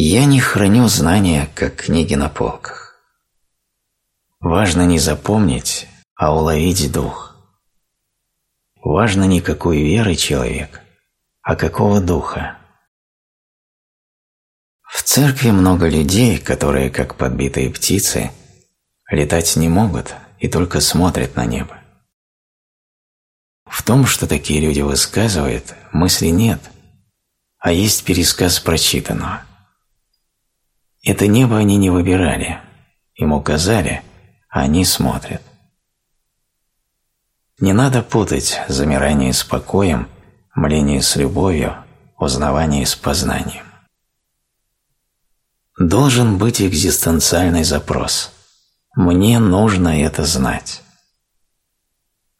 Я не храню знания, как книги на полках. Важно не запомнить, а уловить дух. Важно не какой веры человек, а какого духа. В церкви много людей, которые, как подбитые птицы, летать не могут и только смотрят на небо. В том, что такие люди высказывают, мысли нет, а есть пересказ прочитанного. Это небо они не выбирали, им указали, они смотрят. Не надо путать замирание с покоем, мление с любовью, узнавание с познанием. Должен быть экзистенциальный запрос. Мне нужно это знать.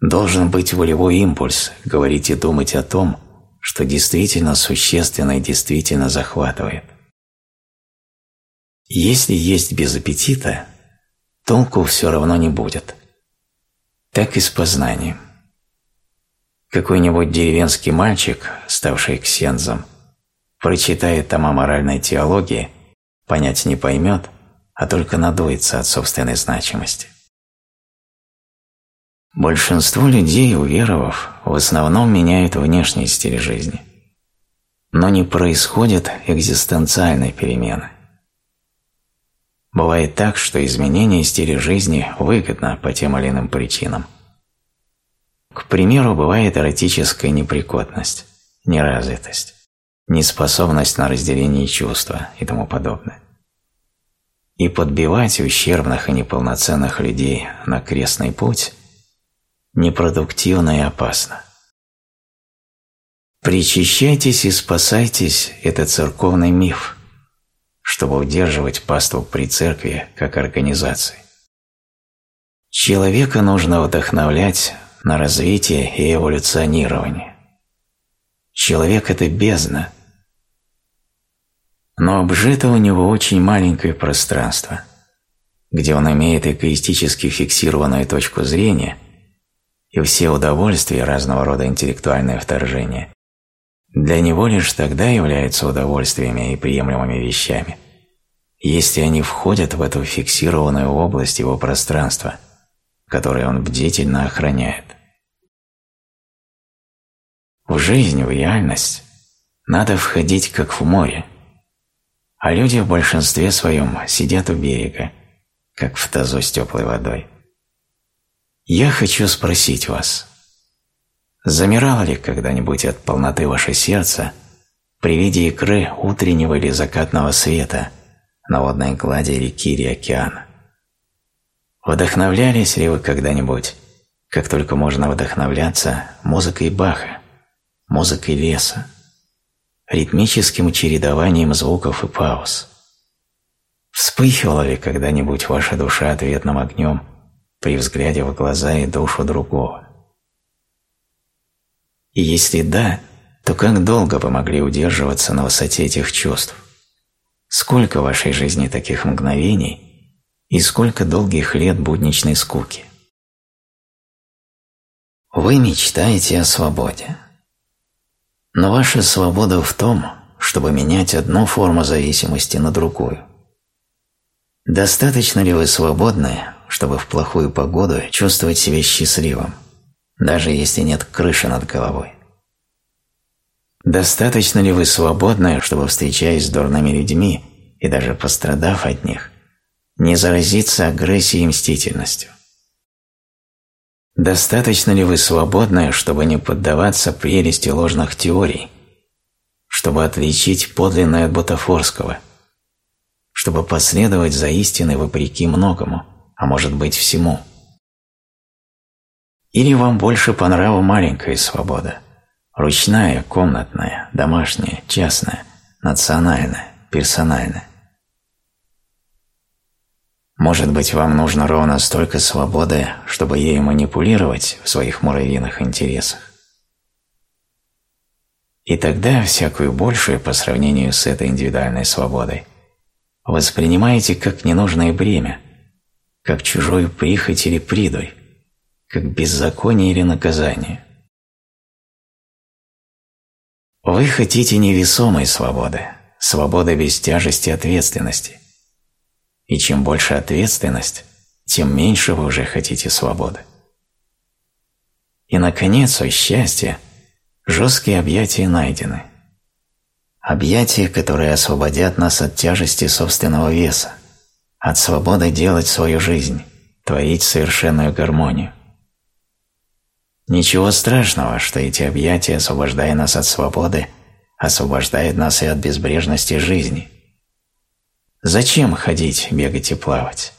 Должен быть волевой импульс говорить и думать о том, что действительно существенно и действительно захватывает. Если есть без аппетита, толку все равно не будет. Так и с познанием. Какой-нибудь деревенский мальчик, ставший ксензом, прочитает там о моральной теологии, понять не поймет, а только надуется от собственной значимости. Большинство людей, уверовав, в основном меняют внешний стиль жизни. Но не происходит экзистенциальной перемены. Бывает так, что изменение стиля жизни выгодно по тем или иным причинам. К примеру, бывает эротическая неприкотность, неразвитость, неспособность на разделение чувства и тому подобное. И подбивать ущербных и неполноценных людей на крестный путь непродуктивно и опасно. Причащайтесь и спасайтесь – это церковный миф, чтобы удерживать паству при церкви как организации. Человека нужно вдохновлять на развитие и эволюционирование. Человек – это бездна, но обжито у него очень маленькое пространство, где он имеет эгоистически фиксированную точку зрения – и все удовольствия разного рода интеллектуальные вторжения для него лишь тогда являются удовольствиями и приемлемыми вещами, если они входят в эту фиксированную область его пространства, которое он бдительно охраняет. В жизнь, в реальность надо входить как в море, а люди в большинстве своем сидят у берега, как в тазу с теплой водой. Я хочу спросить вас, замирало ли когда-нибудь от полноты ваше сердце при виде икры утреннего или закатного света на водной глади реки или океана? Вдохновлялись ли вы когда-нибудь, как только можно вдохновляться, музыкой Баха, музыкой леса, ритмическим чередованием звуков и пауз? Вспыхивала ли когда-нибудь ваша душа ответным огнем при взгляде в глаза и душу другого? И если да, то как долго вы могли удерживаться на высоте этих чувств? Сколько в вашей жизни таких мгновений и сколько долгих лет будничной скуки? Вы мечтаете о свободе. Но ваша свобода в том, чтобы менять одну форму зависимости на другую. Достаточно ли вы свободны, чтобы в плохую погоду чувствовать себя счастливым, даже если нет крыши над головой? Достаточно ли вы свободны, чтобы, встречаясь с дурными людьми и даже пострадав от них, не заразиться агрессией и мстительностью? Достаточно ли вы свободны, чтобы не поддаваться прелести ложных теорий, чтобы отличить подлинное от бутафорского, чтобы последовать за истиной вопреки многому – а может быть всему. Или вам больше по нраву маленькая свобода, ручная, комнатная, домашняя, частная, национальная, персональная. Может быть, вам нужно ровно столько свободы, чтобы ею манипулировать в своих муравьиных интересах. И тогда всякую большую по сравнению с этой индивидуальной свободой воспринимаете как ненужное бремя, как чужую прихоть или придурь, как беззаконие или наказание. Вы хотите невесомой свободы, свобода без тяжести ответственности. И чем больше ответственность, тем меньше вы уже хотите свободы. И, наконец, о счастье, жесткие объятия найдены. Объятия, которые освободят нас от тяжести собственного веса, от свободы делать свою жизнь, творить совершенную гармонию. Ничего страшного, что эти объятия, освобождая нас от свободы, освобождают нас и от безбрежности жизни. Зачем ходить, бегать и плавать?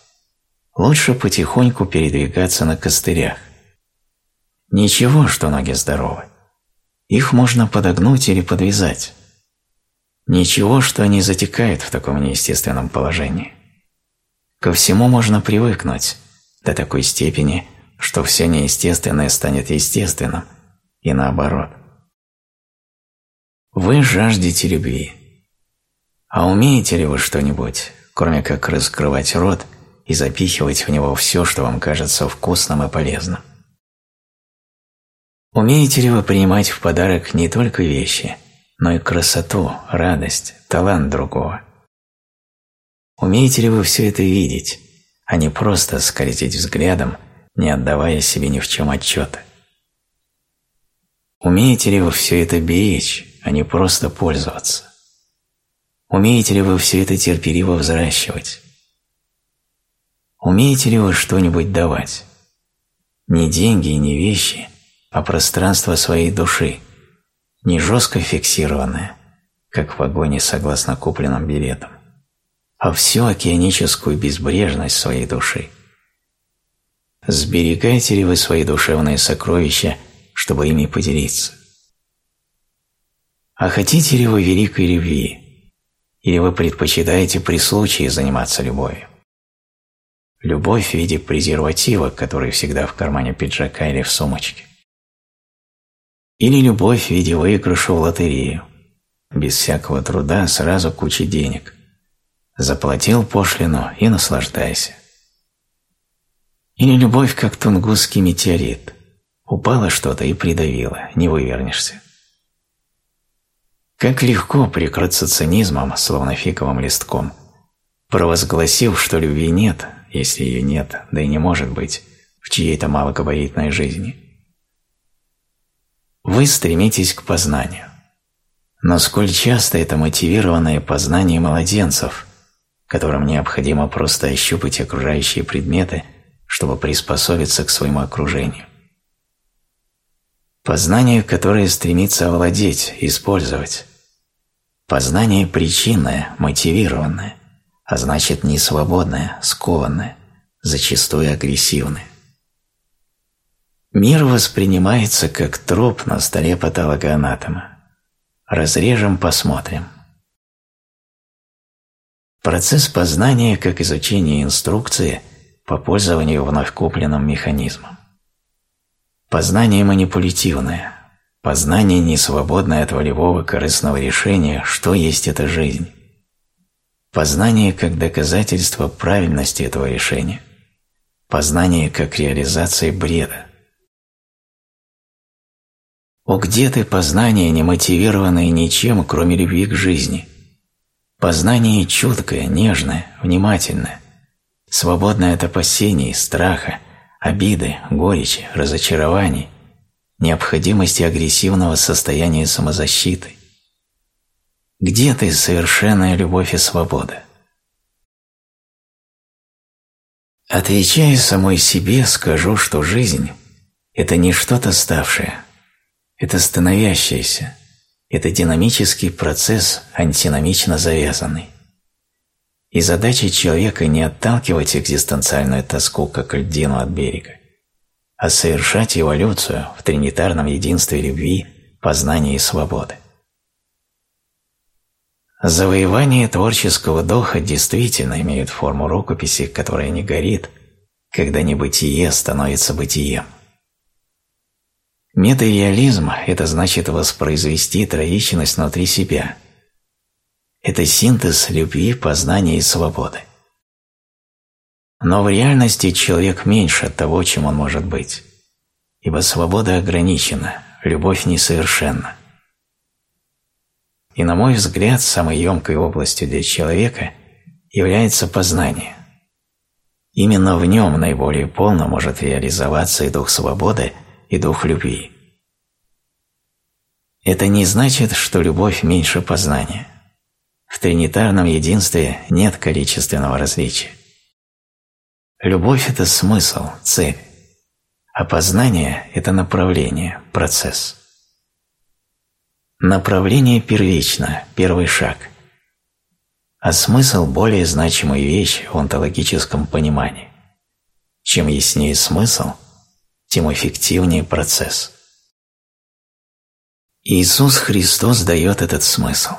Лучше потихоньку передвигаться на костырях. Ничего, что ноги здоровы. Их можно подогнуть или подвязать. Ничего, что они затекают в таком неестественном положении. Ко всему можно привыкнуть до такой степени, что все неестественное станет естественным, и наоборот. Вы жаждете любви. А умеете ли вы что-нибудь, кроме как раскрывать рот и запихивать в него все, что вам кажется вкусным и полезным? Умеете ли вы принимать в подарок не только вещи, но и красоту, радость, талант другого? Умеете ли вы все это видеть, а не просто скользить взглядом, не отдавая себе ни в чем отчета? Умеете ли вы все это беречь, а не просто пользоваться? Умеете ли вы все это терпеливо взращивать? Умеете ли вы что-нибудь давать? Не деньги и не вещи, а пространство своей души, не жестко фиксированное, как в вагоне согласно купленным билетам, а всю океаническую безбрежность своей души. Сберегаете ли вы свои душевные сокровища, чтобы ими поделиться? А хотите ли вы великой любви, или вы предпочитаете при случае заниматься любовью? Любовь в виде презерватива, который всегда в кармане пиджака или в сумочке. Или любовь в виде выигрыша в лотерею. Без всякого труда сразу куча денег. Заплатил пошлину и наслаждайся. Или любовь как тунгусский метеорит. Упало что-то и придавило, не вывернешься. Как легко прикрыться цинизмом, словно фиковым листком, провозгласив, что любви нет, если ее нет, да и не может быть, в чьей-то малогабаритной жизни – вы стремитесь к познанию. Но сколь часто это мотивированное познание младенцев, которым необходимо просто ощупать окружающие предметы, чтобы приспособиться к своему окружению. Познание, которое стремится овладеть, использовать. Познание причинное, мотивированное, а значит не свободное, скованное, зачастую агрессивное. Мир воспринимается как труп на столе патологоанатома. Разрежем, посмотрим. Процесс познания как изучение инструкции по пользованию вновь купленным механизмом. Познание манипулятивное, познание не свободное от волевого корыстного решения, что есть эта жизнь. Познание как доказательство правильности этого решения. Познание как реализация бреда. О, где ты познание, не мотивированное ничем, кроме любви к жизни? Познание чуткое, нежное, внимательное, свободное от опасений, страха, обиды, горечи, разочарований, необходимости агрессивного состояния самозащиты. Где ты, совершенная любовь и свобода? Отвечая самой себе, скажу, что жизнь – это не что-то ставшее – это становящееся, это динамический процесс, антиномично завязанный. И задача человека не отталкивать экзистенциальную тоску как льдину от берега, а совершать эволюцию в тринитарном единстве любви, познания и свободы. Завоевание творческого духа действительно имеет форму рукописи, которая не горит, когда небытие становится бытием. Метареализм – это значит воспроизвести троичность внутри себя. Это синтез любви, познания и свободы. Но в реальности человек меньше от того, чем он может быть, ибо свобода ограничена, любовь несовершенна. и, на мой взгляд, самой емкой областью для человека является познание. Именно в нем наиболее полно может реализоваться и дух свободы, и дух любви. Это не значит, что любовь меньше познания. В тринитарном единстве нет количественного различия. Любовь – это смысл, цель, а познание – это направление, процесс. Направление первично, первый шаг, а смысл – более значимая вещь в онтологическом понимании. Чем яснее смысл, тем эффективнее процесс. Иисус Христос дает этот смысл.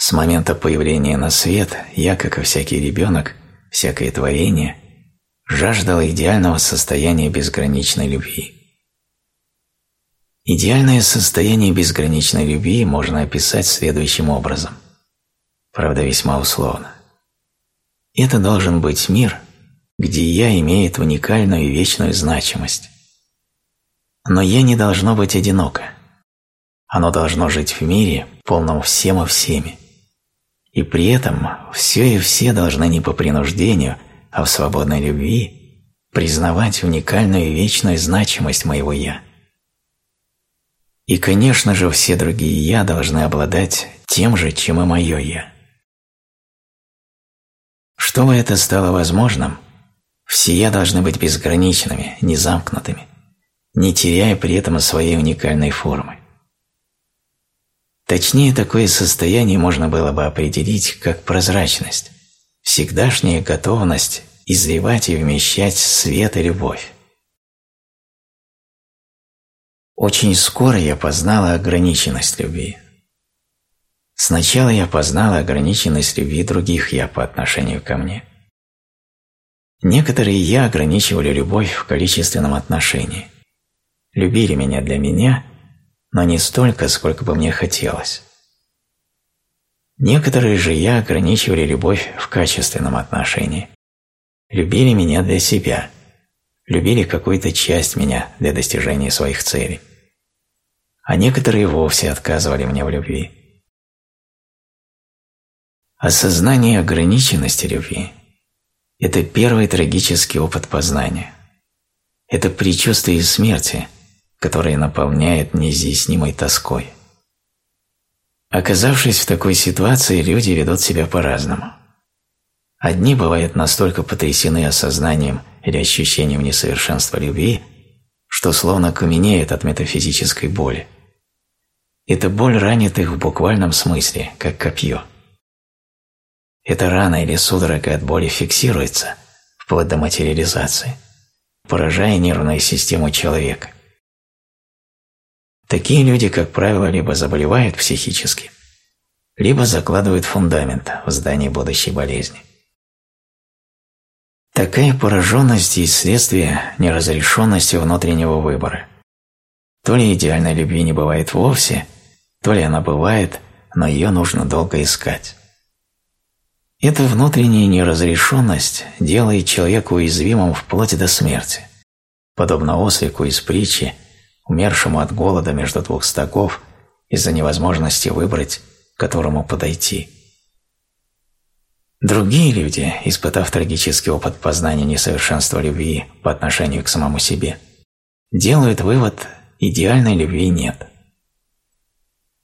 С момента появления на свет я, как и всякий ребенок, всякое творение, жаждал идеального состояния безграничной любви. Идеальное состояние безграничной любви можно описать следующим образом, правда весьма условно. Это должен быть мир, где «я» имеет уникальную и вечную значимость. Но «я» не должно быть одиноко. Оно должно жить в мире, полном всем и всеми. И при этом все и все должны не по принуждению, а в свободной любви признавать уникальную и вечную значимость моего «я». И, конечно же, все другие «я» должны обладать тем же, чем и мое «я». Чтобы это стало возможным, все «я» должны быть безграничными, незамкнутыми, не теряя при этом своей уникальной формы. Точнее, такое состояние можно было бы определить как прозрачность, всегдашняя готовность изливать и вмещать свет и любовь. Очень скоро я познала ограниченность любви. Сначала я познала ограниченность любви других «я» по отношению ко мне. Некоторые «я» ограничивали любовь в количественном отношении. Любили меня для меня – но не столько, сколько бы мне хотелось. Некоторые же я ограничивали любовь в качественном отношении. Любили меня для себя, любили какую-то часть меня для достижения своих целей. А некоторые вовсе отказывали мне в любви. Осознание ограниченности любви – это первый трагический опыт познания. Это предчувствие смерти – которое наполняет неизъяснимой тоской. Оказавшись в такой ситуации, люди ведут себя по-разному. Одни бывают настолько потрясены осознанием или ощущением несовершенства любви, что словно каменеют от метафизической боли. Эта боль ранит их в буквальном смысле, как копье. Эта рана или судорога от боли фиксируется, вплоть до материализации, поражая нервную систему человека. Такие люди, как правило, либо заболевают психически, либо закладывают фундамент в здании будущей болезни. Такая пораженность есть следствие неразрешенности внутреннего выбора. То ли идеальной любви не бывает вовсе, то ли она бывает, но ее нужно долго искать. Эта внутренняя неразрешенность делает человека уязвимым вплоть до смерти, подобно ослику из притчи – умершему от голода между двух стогов из-за невозможности выбрать, к которому подойти. Другие люди, испытав трагический опыт познания несовершенства любви по отношению к самому себе, делают вывод «идеальной любви нет».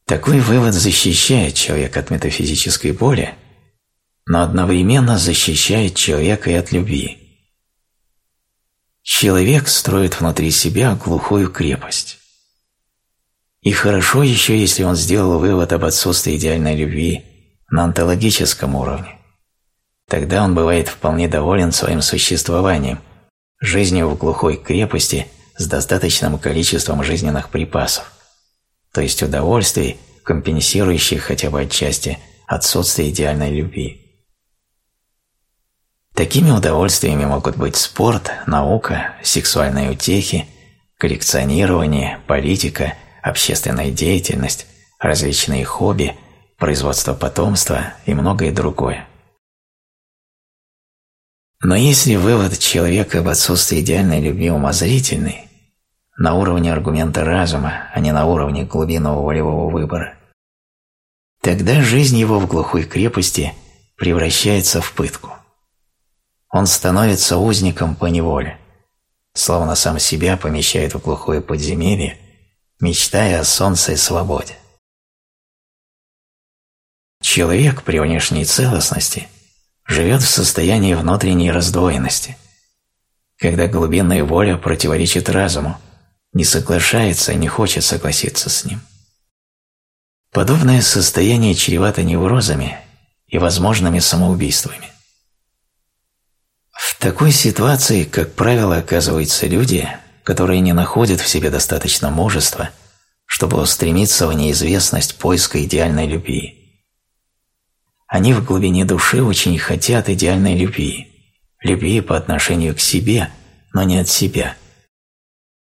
Такой вывод защищает человека от метафизической боли, но одновременно защищает человека и от любви – Человек строит внутри себя глухую крепость. И хорошо еще, если он сделал вывод об отсутствии идеальной любви на онтологическом уровне. Тогда он бывает вполне доволен своим существованием, жизнью в глухой крепости с достаточным количеством жизненных припасов, то есть удовольствий, компенсирующих хотя бы отчасти отсутствие идеальной любви. Такими удовольствиями могут быть спорт, наука, сексуальные утехи, коллекционирование, политика, общественная деятельность, различные хобби, производство потомства и многое другое. Но если вывод человека об отсутствии идеальной любви умозрительный, на уровне аргумента разума, а не на уровне глубинного волевого выбора, Тогда жизнь его в глухой крепости превращается в пытку. Он становится узником по неволе, словно сам себя помещает в глухое подземелье, мечтая о солнце и свободе. Человек при внешней целостности живет в состоянии внутренней раздвоенности, когда глубинная воля противоречит разуму, не соглашается и не хочет согласиться с ним. Подобное состояние чревато неврозами и возможными самоубийствами. В такой ситуации, как правило, оказываются люди, которые не находят в себе достаточно мужества, чтобы устремиться в неизвестность поиска идеальной любви. Они в глубине души очень хотят идеальной любви, любви по отношению к себе, но не от себя.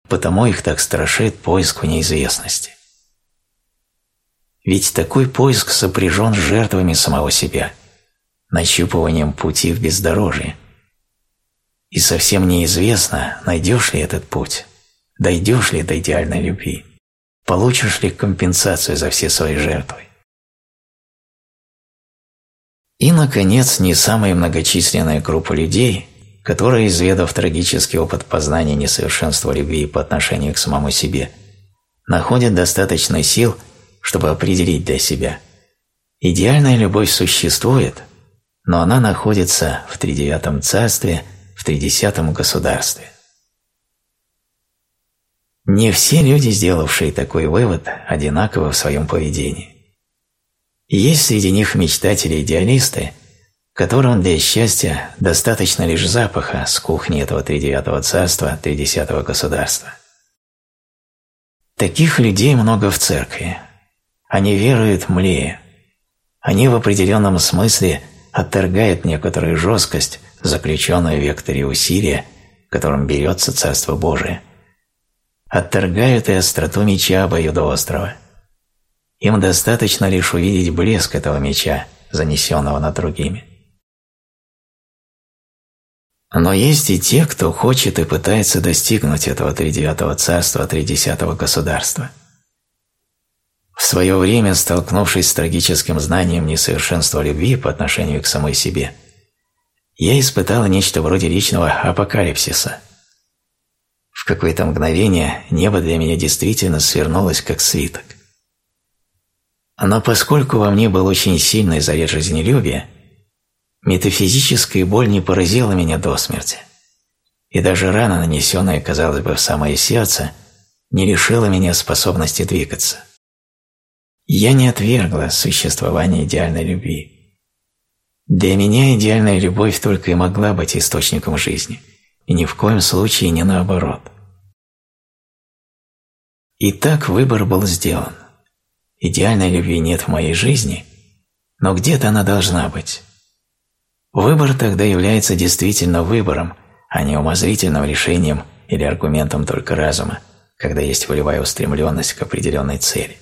Потому их так страшит поиск в неизвестности. Ведь такой поиск сопряжен с жертвами самого себя, нащупыванием пути в бездорожье. И совсем неизвестно, найдешь ли этот путь, дойдешь ли до идеальной любви, получишь ли компенсацию за все свои жертвы. И, наконец, не самая многочисленная группа людей, которая, изведав трагический опыт познания несовершенства любви по отношению к самому себе, находит достаточно сил – чтобы определить для себя. Идеальная любовь существует, но она находится в тридевятом царстве, в тридесятом государстве. Не все люди, сделавшие такой вывод, одинаковы в своем поведении. Есть среди них мечтатели-идеалисты, которым для счастья достаточно лишь запаха с кухни этого тридевятого царства, тридесятого государства. Таких людей много в церкви, они веруют млея. Они в определенном смысле отторгают некоторую жесткость, заключенную в векторе усилия, которым берется Царство Божие. Отторгают и остроту меча обоюдоострого. Им достаточно лишь увидеть блеск этого меча, занесенного над другими. Но есть и те, кто хочет и пытается достигнуть этого тридевятого царства, тридесятого государства – в свое время, столкнувшись с трагическим знанием несовершенства любви по отношению к самой себе, я испытал нечто вроде личного апокалипсиса. В какое-то мгновение небо для меня действительно свернулось как свиток. Но поскольку во мне был очень сильный заряд жизнелюбия, метафизическая боль не поразила меня до смерти, и даже рана, нанесенная, казалось бы, в самое сердце, не лишила меня способности двигаться. Я не отвергла существование идеальной любви. Для меня идеальная любовь только и могла быть источником жизни, и ни в коем случае не наоборот. И так выбор был сделан. Идеальной любви нет в моей жизни, но где-то она должна быть. Выбор тогда является действительно выбором, а не умозрительным решением или аргументом только разума, когда есть волевая устремленность к определенной цели.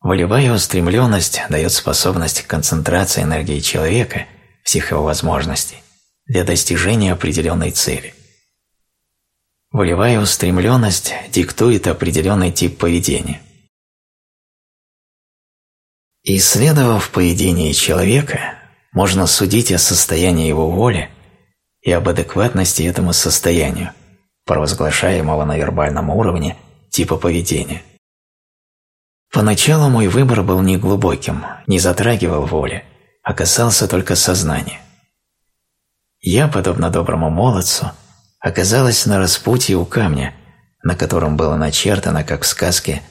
Волевая устремленность дает способность к концентрации энергии человека, всех его возможностей, для достижения определенной цели. Волевая устремленность диктует определенный тип поведения. Исследовав поведение человека, можно судить о состоянии его воли и об адекватности этому состоянию, провозглашаемого на вербальном уровне типа поведения. Поначалу мой выбор был неглубоким, не затрагивал воли, а касался только сознания. Я, подобно доброму молодцу, оказалась на распутье у камня, на котором было начертано, как в сказке,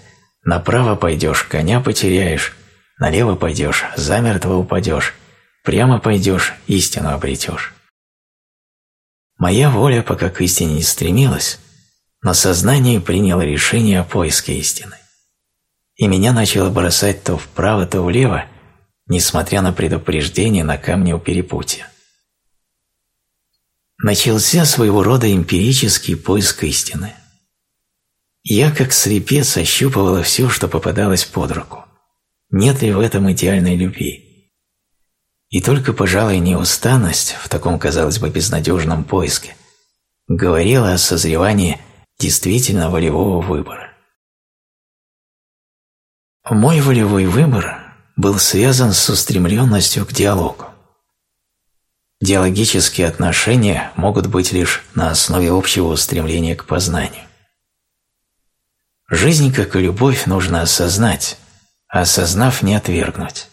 «Направо пойдешь, коня потеряешь, налево пойдешь, замертво упадешь, прямо пойдешь, истину обретешь». Моя воля пока к истине не стремилась, но сознание приняло решение о поиске истины и меня начало бросать то вправо, то влево, несмотря на предупреждение на камне у перепутья. Начался своего рода эмпирический поиск истины. Я, как слепец, ощупывала все, что попадалось под руку. Нет ли в этом идеальной любви? И только, пожалуй, неустанность в таком, казалось бы, безнадежном поиске говорила о созревании действительно волевого выбора. Мой волевой выбор был связан с устремленностью к диалогу. Диалогические отношения могут быть лишь на основе общего устремления к познанию. Жизнь, как и любовь, нужно осознать, а осознав, не отвергнуть.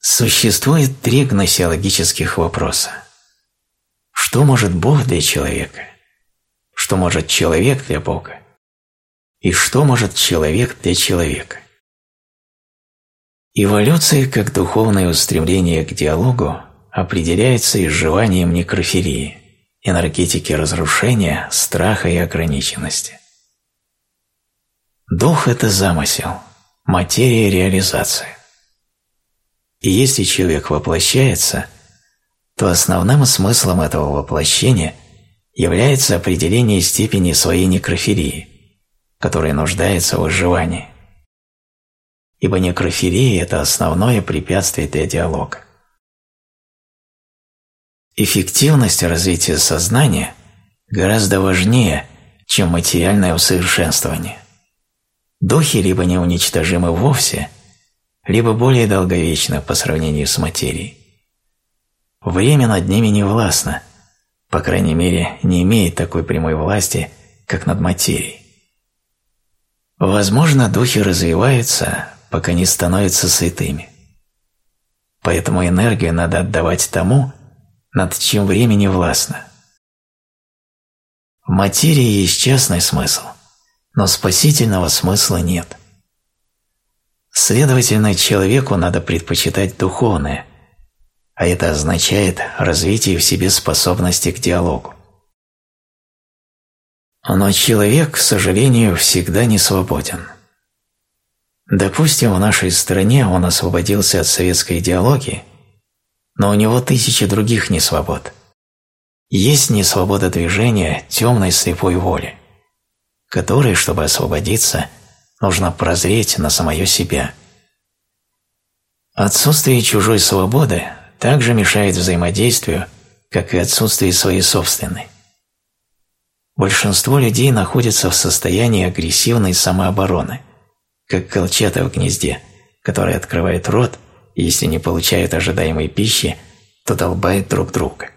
Существует три гносеологических вопроса. Что может Бог для человека? Что может человек для Бога? И что может человек для человека? Эволюция как духовное устремление к диалогу определяется изживанием некрофилии, энергетики разрушения, страха и ограниченности. Дух – это замысел, материя – реализация. И если человек воплощается, то основным смыслом этого воплощения является определение степени своей некрофилии, которая нуждается в выживании. Ибо некрофилия – это основное препятствие для диалога. Эффективность развития сознания гораздо важнее, чем материальное усовершенствование. Духи либо неуничтожимы вовсе, либо более долговечны по сравнению с материей. Время над ними не властно, по крайней мере, не имеет такой прямой власти, как над материей. Возможно, духи развиваются, пока не становятся святыми. Поэтому энергию надо отдавать тому, над чем время не властно. В материи есть частный смысл, но спасительного смысла нет. Следовательно, человеку надо предпочитать духовное, а это означает развитие в себе способности к диалогу. Но человек, к сожалению, всегда не свободен. Допустим, в нашей стране он освободился от советской идеологии – но у него тысячи других несвобод. Есть несвобода движения темной слепой воли, которой, чтобы освободиться, нужно прозреть на самое себя. Отсутствие чужой свободы также мешает взаимодействию, как и отсутствие своей собственной. Большинство людей находятся в состоянии агрессивной самообороны, как колчата в гнезде, который открывает рот – и если не получают ожидаемой пищи, то долбают друг друга.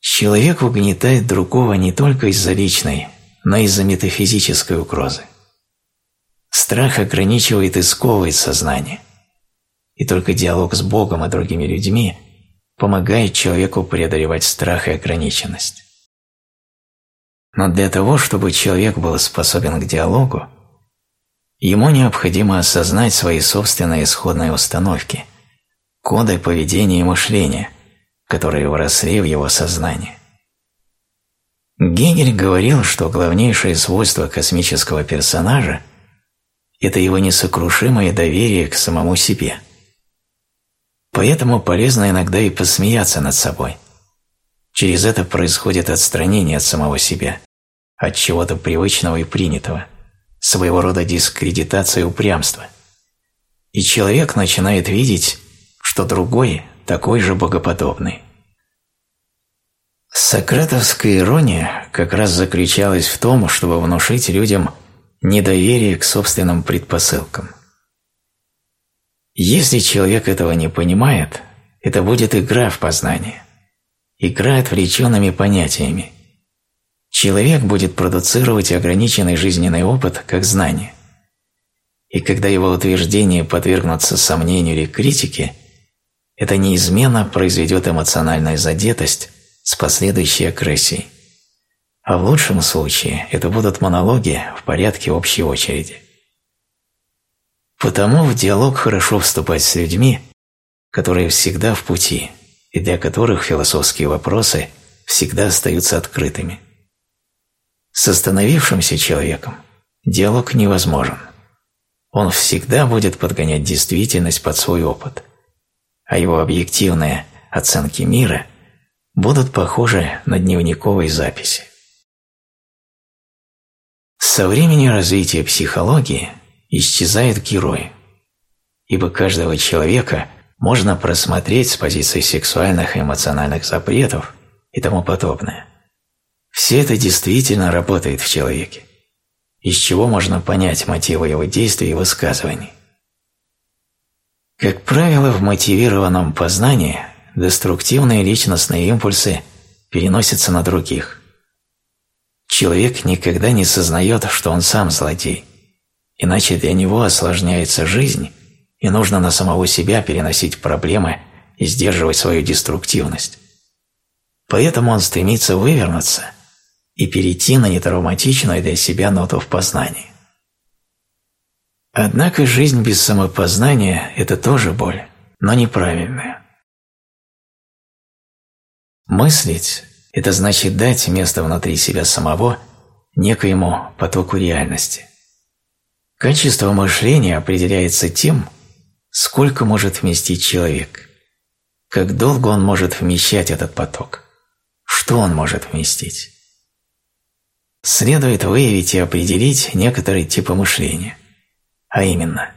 Человек угнетает другого не только из-за личной, но и из-за метафизической угрозы. Страх ограничивает и сковывает сознание, и только диалог с Богом и другими людьми помогает человеку преодолевать страх и ограниченность. Но для того, чтобы человек был способен к диалогу, Ему необходимо осознать свои собственные исходные установки, коды поведения и мышления, которые выросли в его сознании. Гегель говорил, что главнейшее свойство космического персонажа – это его несокрушимое доверие к самому себе. Поэтому полезно иногда и посмеяться над собой. Через это происходит отстранение от самого себя, от чего-то привычного и принятого – своего рода дискредитация упрямства. И человек начинает видеть, что другой такой же богоподобный. Сократовская ирония как раз заключалась в том, чтобы внушить людям недоверие к собственным предпосылкам. Если человек этого не понимает, это будет игра в познание, игра отвлеченными понятиями, Человек будет продуцировать ограниченный жизненный опыт как знание. И когда его утверждения подвергнутся сомнению или критике, это неизменно произведет эмоциональную задетость с последующей агрессией. А в лучшем случае это будут монологи в порядке общей очереди. Потому в диалог хорошо вступать с людьми, которые всегда в пути и для которых философские вопросы всегда остаются открытыми. С остановившимся человеком диалог невозможен. Он всегда будет подгонять действительность под свой опыт, а его объективные оценки мира будут похожи на дневниковые записи. Со времени развития психологии исчезают герои, ибо каждого человека можно просмотреть с позиции сексуальных и эмоциональных запретов и тому подобное. Все это действительно работает в человеке, из чего можно понять мотивы его действий и высказываний. Как правило, в мотивированном познании деструктивные личностные импульсы переносятся на других. Человек никогда не сознает, что он сам злодей, иначе для него осложняется жизнь, и нужно на самого себя переносить проблемы и сдерживать свою деструктивность. Поэтому он стремится вывернуться и перейти на нетравматичную для себя ноту в познании. Однако жизнь без самопознания – это тоже боль, но неправильная. Мыслить – это значит дать место внутри себя самого некоему потоку реальности. Качество мышления определяется тем, сколько может вместить человек, как долго он может вмещать этот поток, что он может вместить. Следует выявить и определить некоторые типы мышления, а именно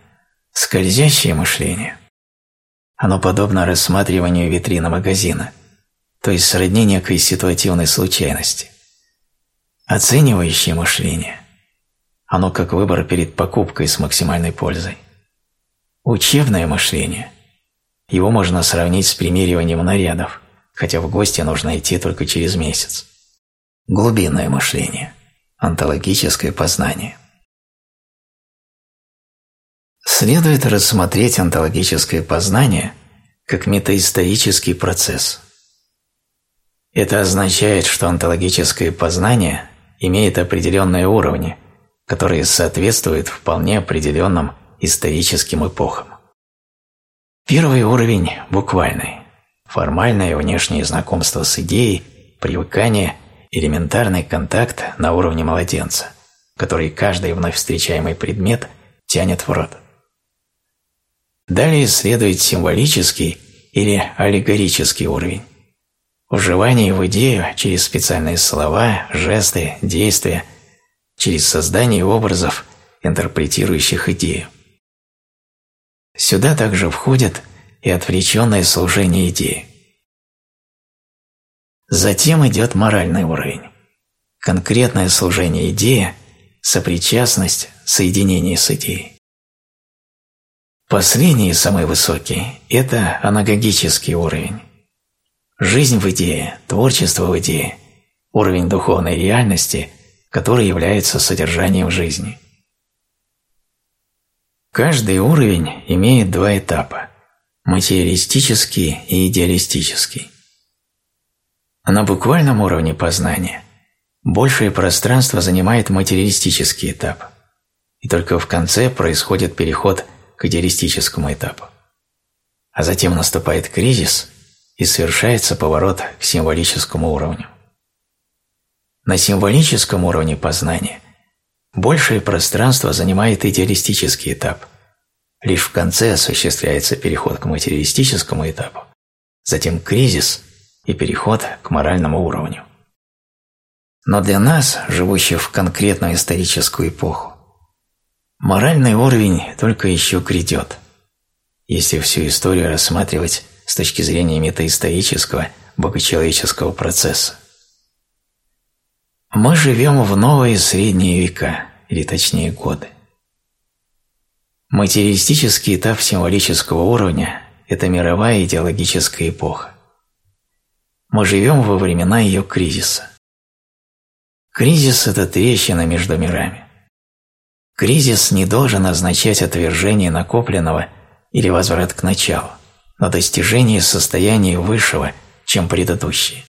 скользящее мышление. Оно подобно рассматриванию витрины магазина, то есть сродни некой ситуативной случайности. Оценивающее мышление. Оно как выбор перед покупкой с максимальной пользой. Учебное мышление. Его можно сравнить с примериванием нарядов, хотя в гости нужно идти только через месяц. Глубинное мышление. Онтологическое познание. Следует рассмотреть онтологическое познание как метаисторический процесс. Это означает, что онтологическое познание имеет определенные уровни, которые соответствуют вполне определенным историческим эпохам. Первый уровень – буквальный. Формальное внешнее знакомство с идеей, привыкание, элементарный контакт на уровне младенца, который каждый вновь встречаемый предмет тянет в рот. Далее следует символический или аллегорический уровень. Вживание в идею через специальные слова, жесты, действия, через создание образов, интерпретирующих идею. Сюда также входит и отвлеченное служение идеи. Затем идет моральный уровень. Конкретное служение идеи, сопричастность, соединение с идеей. Последний, самый высокий – это анагогический уровень. Жизнь в идее, творчество в идее, уровень духовной реальности, который является содержанием жизни – Каждый уровень имеет два этапа – материалистический и идеалистический. На буквальном уровне познания большее пространство занимает материалистический этап, и только в конце происходит переход к идеалистическому этапу. А затем наступает кризис и совершается поворот к символическому уровню. На символическом уровне познания – Большее пространство занимает идеалистический этап. Лишь в конце осуществляется переход к материалистическому этапу, затем кризис и переход к моральному уровню. Но для нас, живущих в конкретную историческую эпоху, моральный уровень только еще грядет, если всю историю рассматривать с точки зрения метаисторического, богочеловеческого процесса. Мы живем в новые средние века, или точнее годы. Материалистический этап символического уровня – это мировая идеологическая эпоха. Мы живем во времена ее кризиса. Кризис – это трещина между мирами. Кризис не должен означать отвержение накопленного или возврат к началу, но достижение состояния высшего, чем предыдущие.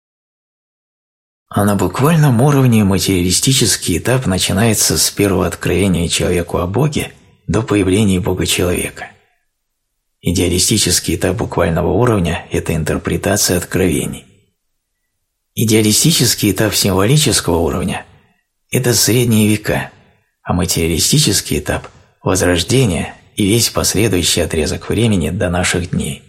А на буквальном уровне материалистический этап начинается с первого откровения человеку о Боге до появления Бога-человека. Идеалистический этап буквального уровня – это интерпретация откровений. Идеалистический этап символического уровня – это средние века, а материалистический этап – возрождение и весь последующий отрезок времени до наших дней.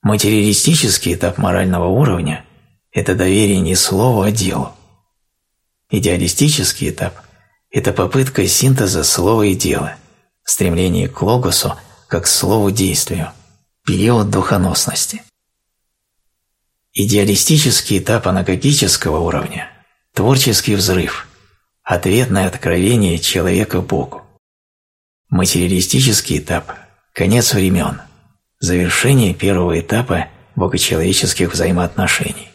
Материалистический этап морального уровня это доверие не слову, а делу. Идеалистический этап – это попытка синтеза слова и дела, стремление к логосу как к слову-действию, период духоносности. Идеалистический этап анагогического уровня – творческий взрыв, ответное откровение человека Богу. Материалистический этап – конец времен, завершение первого этапа богочеловеческих взаимоотношений.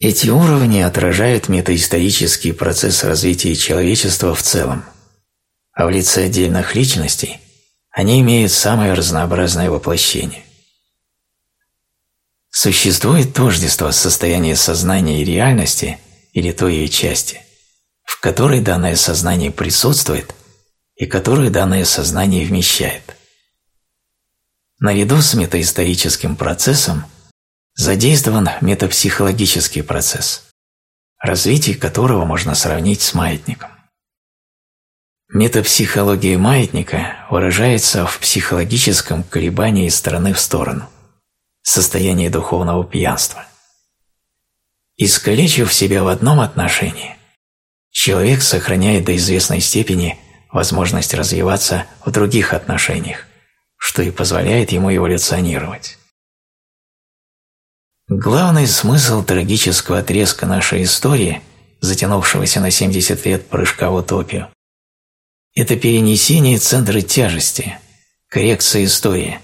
Эти уровни отражают метаисторический процесс развития человечества в целом, а в лице отдельных личностей они имеют самое разнообразное воплощение. Существует тождество состояния сознания и реальности или той ее части, в которой данное сознание присутствует и которую данное сознание вмещает. Наряду с метаисторическим процессом задействован метапсихологический процесс, развитие которого можно сравнить с маятником. Метапсихология маятника выражается в психологическом колебании из стороны в сторону, состоянии духовного пьянства. Искалечив себя в одном отношении, человек сохраняет до известной степени возможность развиваться в других отношениях, что и позволяет ему эволюционировать. Главный смысл трагического отрезка нашей истории, затянувшегося на 70 лет прыжка в утопию, это перенесение центра тяжести, коррекция истории,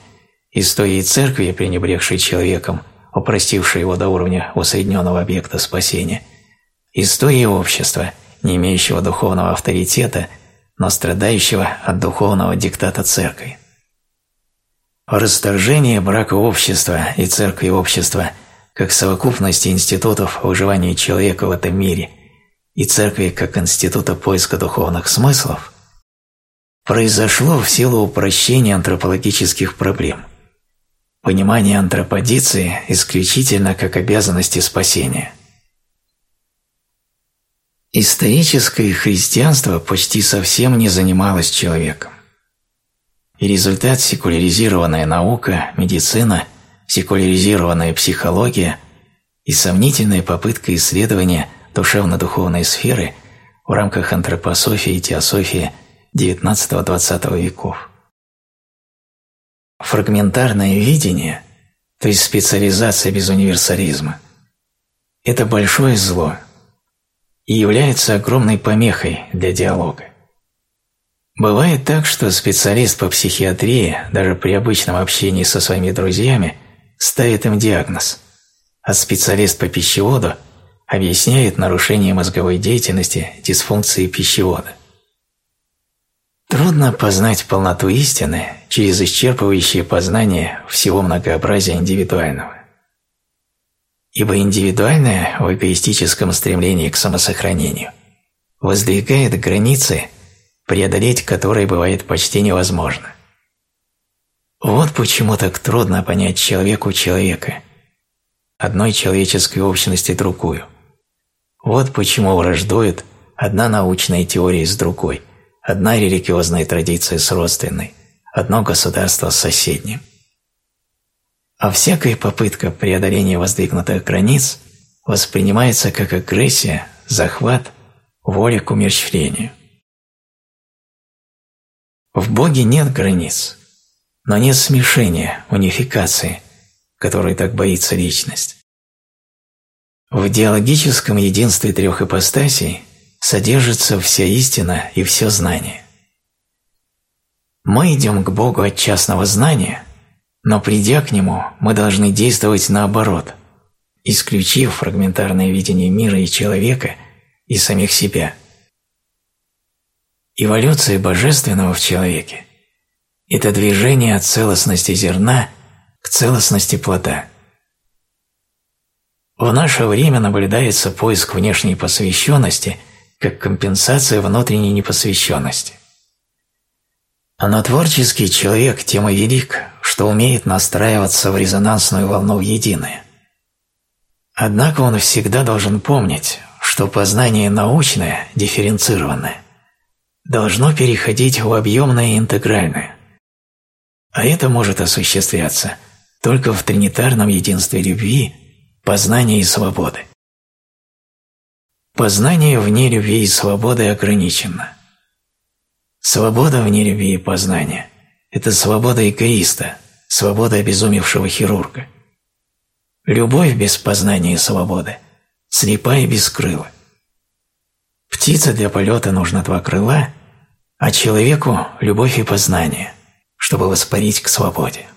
истории церкви, пренебрегшей человеком, упростившей его до уровня усредненного объекта спасения, истории общества, не имеющего духовного авторитета, но страдающего от духовного диктата церкви. Расторжение брака общества и церкви общества как совокупности институтов выживания человека в этом мире и церкви как института поиска духовных смыслов произошло в силу упрощения антропологических проблем, понимания антроподиции исключительно как обязанности спасения. Историческое христианство почти совсем не занималось человеком. И результат – секуляризированная наука, медицина, секуляризированная психология и сомнительная попытка исследования душевно-духовной сферы в рамках антропософии и теософии – XIX-XX веков. Фрагментарное видение, то есть специализация без универсализма, это большое зло и является огромной помехой для диалога. Бывает так, что специалист по психиатрии даже при обычном общении со своими друзьями ставит им диагноз, а специалист по пищеводу объясняет нарушение мозговой деятельности дисфункции пищевода. Трудно познать полноту истины через исчерпывающее познание всего многообразия индивидуального. Ибо индивидуальное в эгоистическом стремлении к самосохранению воздвигает границы, преодолеть которые бывает почти невозможно. Вот почему так трудно понять человеку человека, одной человеческой общности другую. Вот почему враждует одна научная теория с другой – одна религиозная традиция с родственной, одно государство с соседним. А всякая попытка преодоления воздвигнутых границ воспринимается как агрессия, захват, воля к умерщвлению. В Боге нет границ, но нет смешения, унификации, которой так боится личность. В диалогическом единстве трех ипостасей содержится вся истина и все знание. Мы идем к Богу от частного знания, но придя к Нему, мы должны действовать наоборот, исключив фрагментарное видение мира и человека и самих себя. Эволюция божественного в человеке – это движение от целостности зерна к целостности плода. В наше время наблюдается поиск внешней посвященности – как компенсация внутренней непосвященности. Но творческий человек тем и велик, что умеет настраиваться в резонансную волну в единое. Однако он всегда должен помнить, что познание научное, дифференцированное, должно переходить в объемное и интегральное. А это может осуществляться только в тринитарном единстве любви, познания и свободы. Познание вне любви и свободы ограничено. Свобода вне любви и познания – это свобода эгоиста, свобода обезумевшего хирурга. Любовь без познания и свободы – слепа и без крыла. Птице для полета нужно два крыла, а человеку – любовь и познание, чтобы воспарить к свободе.